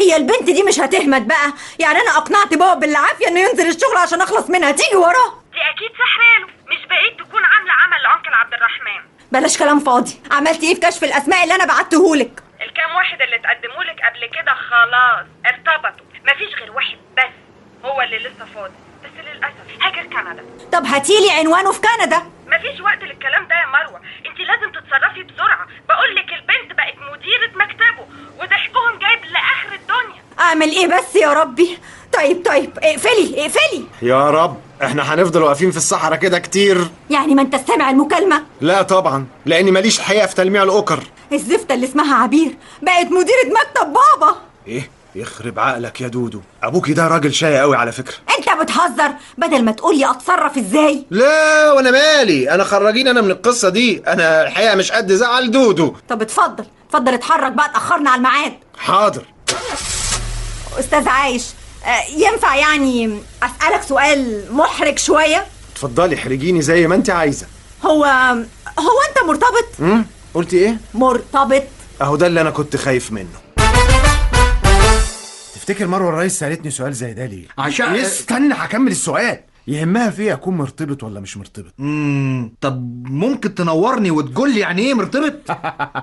هي البنت دي مش هتهمت بقى. يعني أنا أقنعت بابا بالعافية إنه ينزل الشغل عشان أخلص منها. تيجي وراه. دي أكيد سحراله مش بعيد تكون عاملة عمل لأنكل عبد الرحمن. بلاش كلام فاضي. عملتي إيه في كشف الأسماء اللي أنا بعتهولك؟ الكام واحد اللي اتقدموا لك قبل كده خلاص ارتبطوا. مفيش غير واحد بس. هو اللي لسه فاضي. بس للأسف هاجر كندا. طب هاتيلي عنوانه في كندا. مفيش وقت للكلام ده يا مروة. انت لازم تتصرفي بسرعة. بقول لك البنت بقت مديرة مكتبه. وضحكهم جايب لآخر أعمل إيه بس يا ربي؟ طيب طيب اقفلي اقفلي. يا رب إحنا هنفضل واقفين في الصحراء كده كتير. يعني ما أنت سامع المكالمة؟ لا طبعا لأني ماليش الحقيقة في تلميع الأوكر. الزفته اللي اسمها عبير بقت مديرة مكتب بابا إيه؟ يخرب عقلك يا دودو. ابوكي ده راجل شاي قوي على فكرة. أنت بتهزر؟ بدل ما تقولي أتصرف إزاي؟ لا وأنا مالي. أنا خرجين أنا من القصة دي. أنا الحقيقة مش قد زعل دودو. طب اتفضل اتفضل اتحرك بقى اتأخرنا على الميعاد. حاضر. أستاذ عايش آه، ينفع يعني أسألك سؤال محرج شوية؟ اتفضلي احرجيني زي ما انت عايزة. هو هو أنت مرتبط؟ امم قلتي إيه؟ مرتبط. أهو ده اللي أنا كنت خايف منه. تفتكر مروه الرئيس سألتني سؤال زي ده ليه؟ عشان- استنى هكمل السؤال. يهمها فيه أكون مرتبط ولا مش مرتبط؟ مم، طب ممكن تنورني وتقول لي يعني إيه مرتبط؟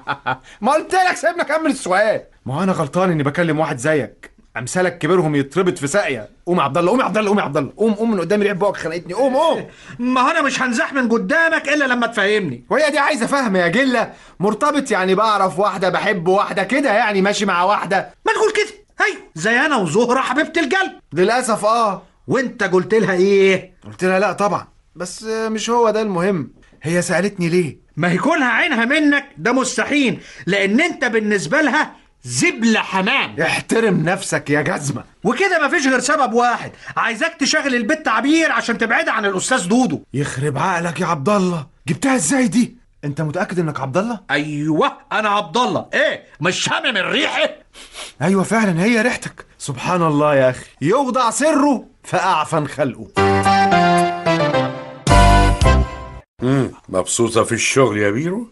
ما قلت لك سيبنا أكمل السؤال. ما هو أنا غلطان إني بكلم واحد زيك. أمثالك كبيرهم يتربط في ساقية. قوم يا عبد الله قوم يا عبد الله قوم يا عبد الله. قوم قوم من قدامي ريح بقك خنقتني قوم قوم. ما أنا مش هنزح من قدامك إلا لما تفهمني. وهي دي عايزة فهم يا جلة. مرتبط يعني بعرف واحدة بحب واحدة كده يعني ماشي مع واحدة. ما تقول كده. أيوه زي أنا وزهرة حبيبة القلب للأسف آه. وأنت قلت لها إيه؟ قلت لها لأ طبعا. بس مش هو ده المهم. هي سألتني ليه؟ ما هي كونها عينها منك. ده مستحيل. لأن أنت بالنسبة لها زبلة حمام. احترم نفسك يا جزمة. وكده مفيش غير سبب واحد. عايزاك تشغل البت عبير عشان تبعدها عن الأستاذ دودو. يخرب عقلك يا عبد الله جبتها إزاي دي؟ أنت متأكد إنك عبد الله أيوه أنا عبد الله إيه مش شامم الريحه أيوه فعلا هي ريحتك. سبحان الله يا أخي. يوضع سره فأعفن خلقه. مبسوطة في الشغل يا بيرو؟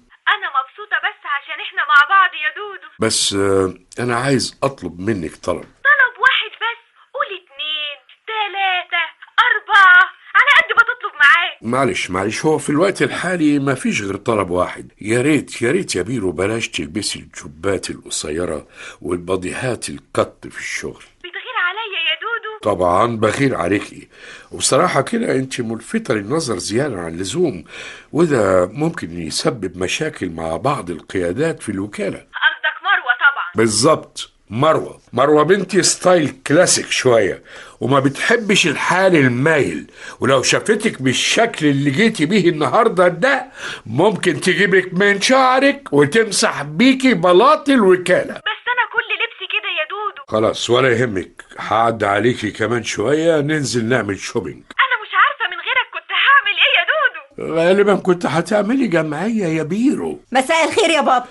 أنا عشان إحنا مع بعض يا دودو. بس آه، أنا عايز أطلب منك طلب. طلب واحد بس. قول اتنين تلاتة أربعة. على قد ما تطلب معاك. معلش معلش هو في الوقت الحالي ما فيش غير طلب واحد. يا ريت يا ريت يا بيرو بلاش تلبسي الجبات القصيرة والبضيهات القط في الشغل بتغير عليا يا دودو طبعا بخير عليكي وبصراحة كده أنت ملفتة للنظر زيادة عن اللزوم وده ممكن يسبب مشاكل مع بعض القيادات في الوكالة. قصدك مروة طبعا. بالظبط مروة. مروة بنتي style classic شوية وما بتحبش الحال المايل. ولو شافتك بالشكل اللي جيتي بيه النهاردة ده ممكن تجيبك من شعرك وتمسح بيكي بلاط الوكالة بس أنا كل لبسي كده يا دودو خلاص ولا يهمك. هعدي عليكي كمان شوية ننزل نعمل shopping أنا مش عارفة من غيرك كنت هعمل إيه يا دودو. غالبا كنت هتعملي جمعية يا بيرو. مساء الخير يا بابا.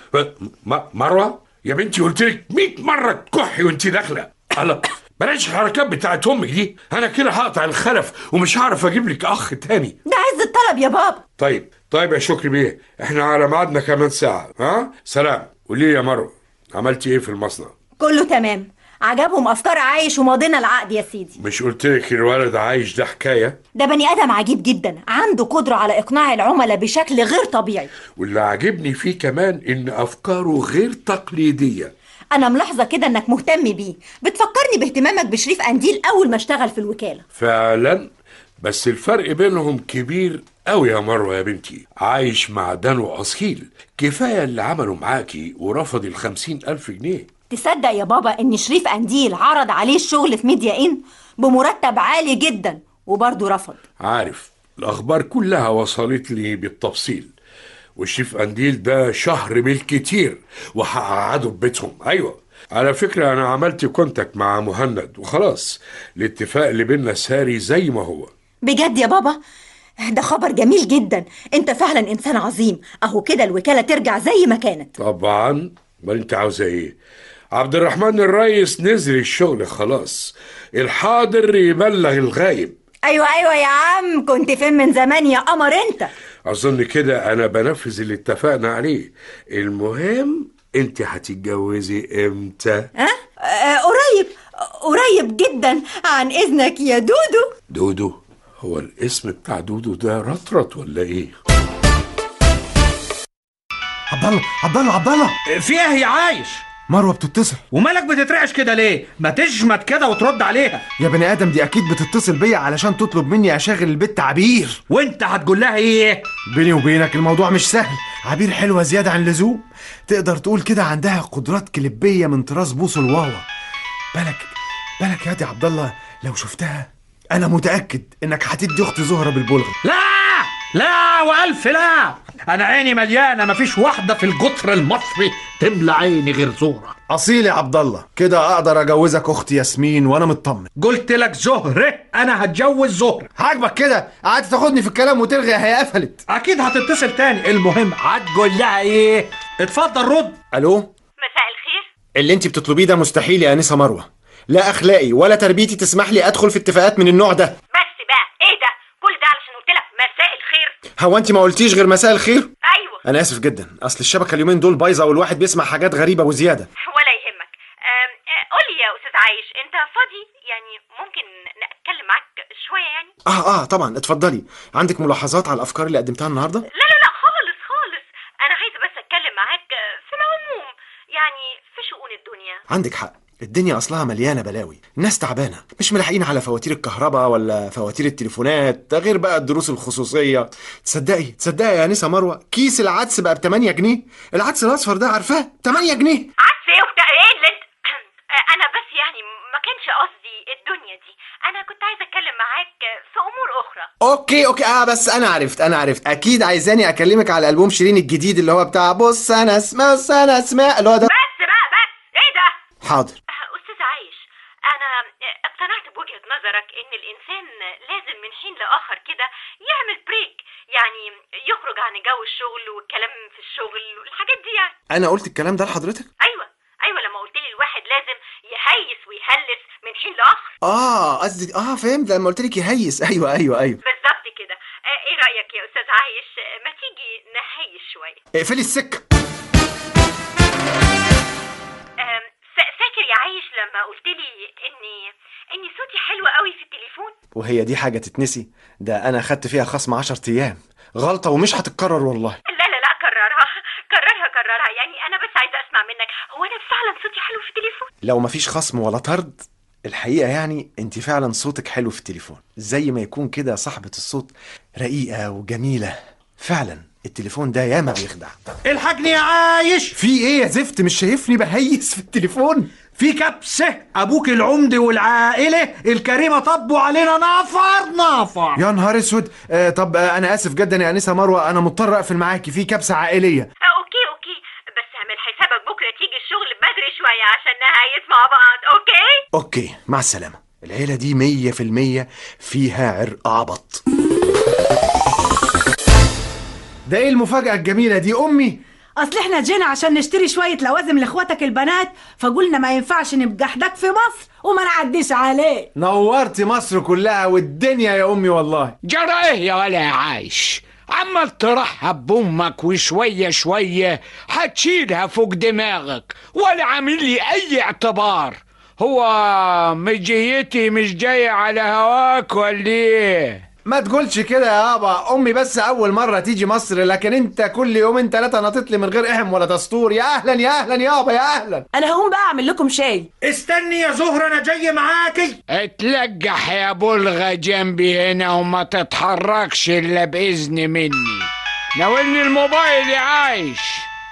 م- مروة؟ يا بنتي قلت لك 100 مرة تكحي وانت داخلة. الله بلاش الحركات بتاعت أمك دي. أنا كده هقطع الخلف ومش هعرف أجيب لك أخ تاني. ده عز الطلب يا بابا. طيب طيب يا شكري بيه. إحنا على ميعادنا كمان ساعة ها؟ سلام. قولي لي يا مروة عملتي إيه في المصنع؟ كله تمام. عجبهم أفكار عايش وماضينا العقد يا سيدي. مش قلت لك الولد عايش ده حكاية؟ ده بني آدم عجيب جدا عنده قدرة على إقناع العملاء بشكل غير طبيعي. واللي عاجبني فيه كمان إن أفكاره غير تقليدية. أنا ملاحظة كده إنك مهتم بيه. بتفكرني باهتمامك بشريف قنديل أول ما اشتغل في الوكالة. فعلا؟ بس الفرق بينهم كبير قوي يا مروة يا بنتي. عايش معدنه أصيل. كفاية اللي عمله معاكي ورفض الخمسين ألف جنيه. تصدق يا بابا إن شريف قنديل عرض عليه الشغل في ميديا إن بمرتب عالي جدا وبرضه رفض؟ عارف الأخبار كلها وصلت لي بالتفصيل. والشيف قنديل ده شهر بالكتير وهقعده في بيتهم. أيوة. على فكرة أنا عملت contact مع مهند وخلاص. الاتفاق اللي بينا ساري زي ما هو. بجد يا بابا؟ ده خبر جميل جدا. أنت فعلا إنسان عظيم. أهو كده الوكالة ترجع زي ما كانت. طبعا. ما أنت عاوزه إيه؟ عبد الرحمن الريس نزل الشغل خلاص. الحاضر يبلغ الغايب أيوه أيوه يا عم. كنت فين من زمان يا قمر أنت؟ أظن كده أنا بنفذ اللي اتفقنا عليه. المهم أنت هتتجوزي إمتى؟ ها؟ آه قريب. قريب جدا. عن إذنك يا دودو. دودو هو الاسم بتاع دودو ده رطرط ولا إيه؟ عبد الله عبد الله عبد الله. في إيه يا عايش. مروة بتتصل. ومالك بتترعش كده ليه؟ ما تشمت كده وترد عليها. يا بني آدم دي أكيد بتتصل بيا علشان تطلب مني اشغل البيت عبير وانت هتقول لها إيه؟ بيني وبينك الموضوع مش سهل. عبير حلوة زيادة عن اللزوم. تقدر تقول كده عندها قدرات كليبية من طراز بوص الواوا بالك بالك يا دي عبد الله لو شفتها أنا متأكد إنك هتدي أختي زهرة بالبلغم لا! لا وألف لا. أنا عيني مليانة مفيش واحدة في القطر المصري تملى عيني غير زهره أصيل يا عبد الله كده أقدر أجوزك أختي ياسمين وأنا مطمن. قلت لك زهرة أنا هتجوز زهرة. عاجبك كده؟ قعدت تاخدني في الكلام وترغي هي قفلت. أكيد هتتصل تاني. المهم هتقول لها إيه؟ اتفضل رد. ألو؟ مساء الخير. اللي انت بتطلبيه ده مستحيل يا أنسة مروة. لا أخلاقي ولا تربيتي تسمح لي أدخل في اتفاقات من النوع ده بس بقى إيه ده كل ده علشان قلت لك مساء الخير. هو انت ما قلتيش غير مساء الخير؟ أيوه. أنا آسف جدا. أصل الشبكة اليومين دول بايظة والواحد بيسمع حاجات غريبة وزيادة. ولا يهمك. أه، قول لي يا أستاذ عايش أنت فاضي؟ يعني ممكن نتكلم معاك شوية يعني؟ آه آه طبعا. اتفضلي. عندك ملاحظات على الأفكار اللي قدمتها النهارده؟ لا لا لا خالص خالص أنا عايزه بس اتكلم معاك في العموم يعني في شؤون الدنيا. عندك حق. الدنيا أصلها مليانة بلاوي. الناس تعبانة. مش ملاحقين على فواتير الكهرباء ولا فواتير التليفونات ده غير بقى الدروس الخصوصية. تصدقي تصدقي يا انسه مروة كيس العدس بقى ب 8 جنيه؟ العدس الأصفر ده عارفاه؟ 8 جنيه عدس إيه وبتاع إيه اللي انت أه، أنا بس يعني ما كانش قصدي الدنيا دي أنا كنت عايزه اتكلم معاك في امور أخرى okay okay. آه بس أنا عرفت أنا عرفت. أكيد عايزاني أكلمك على ألبوم شيرين الجديد اللي هو بتاع بص أنا أسمع بص أنا أسمع. اللي هو ده. بس بقى بس. إيه ده؟ حاضر. أه، أستاذ عايش أنا اقتنعت بوجهة نظرك إن الإنسان لازم من حين لآخر كده يعمل break يعني يخرج عن جو الشغل والكلام في الشغل والحاجات دي يعني. أنا قلت الكلام ده لحضرتك؟ أيوه أيوه. لما قلت لي الواحد لازم يهيس ويهلس من حين لآخر. آه قصدك آه فهمت. لما قلت لك يهيس. أيوه أيوه أيوه بالظبط كده أه، إيه رايك يا أستاذ عايش أه، ما تيجي نهيس شوية اقفلي فا- فاكر يا عايش لما قلت لي إني إني صوتي حلو قوي في التليفون. وهي دي حاجة تتنسي. ده أنا خدت فيها خصم 10 أيام. غلطة ومش هتتكرر والله. لا لا لا كررها. كررها كررها. يعني أنا بس عايزة أسمع منك. هو أنا فعلا صوتي حلو في التليفون؟ لو مفيش خصم ولا طرد الحقيقة يعني انت فعلا صوتك حلو في التليفون. زي ما يكون كده صاحبة الصوت رقيقة وجميلة. فعلا. التليفون ده ياما بيخدع. الحقني يا عايش! في إيه يا زفت؟ مش شايفني بهيس في التليفون. في كبسه أبوك العمدي والعائلة الكريمة طبوا علينا نفر نفر يا نهار أسود. آه طب آه أنا آسف جدا يا أنسة مروة. أنا مضطر أقفل معاكي. في كبسه عائلية. آه، okay okay. بس اعمل حسابك بكرة تيجي الشغل بدري شوية عشان نهيس مع بعض okay؟ okay مع السلامة. العيلة دي مية في المية فيها عرق عبط. ده إيه المفاجأة الجميلة دي أمي؟ أصل إحنا جينا عشان نشتري شوية لوازم لإخواتك البنات فقلنا ما ينفعش نبقى حدك في مصر وما نعديش عليه. نورتي مصر كلها والدنيا يا أمي والله. جرى إيه يا ولا يا عايش؟ عمال ترحب بأمك وشوية شوية هتشيلها فوق دماغك ولا عامل لي أي اعتبار. هو مجيتي مش جاية على هواك ولا إيه؟ ما تقولش كده يا يابا أمي بس أول مرة تيجي مصر لكن أنت كل يومين ثلاثة نطت لي من غير اهم ولا دستور. يا أهلا يا أهلا يابا يا أهلا. أنا هقوم بقى أعمل لكم شاي. استني يا زهرة أنا جاي معاكي اتلجح يا بلغة جنبي هنا وما تتحركش إلا بإذن مني. ناولني الموبايل يا عايش.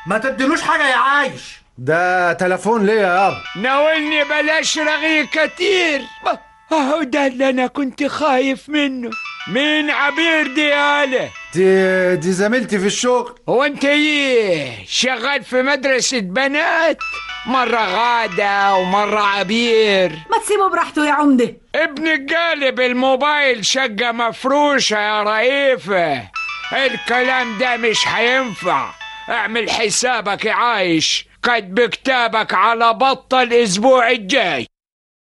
ما تديلوش حاجة يا عايش. ده تلفون ليه يا يابا ناولني بلاش رغي كتير. اهو ده اللي أنا كنت خايف منه. مين عبير دي ياله دي دي زميلتي في الشغل. هو أنت إيه؟ شغال في مدرسة بنات؟ مرة غادة ومرة عبير. ما تسيبه براحته يا عمدة. ابنك قالب الموبايل شقة مفروشة يا رئيفة. الكلام ده مش هينفع. اعمل حسابك يا عايش. كاتب كتابك على بطة الأسبوع الجاي.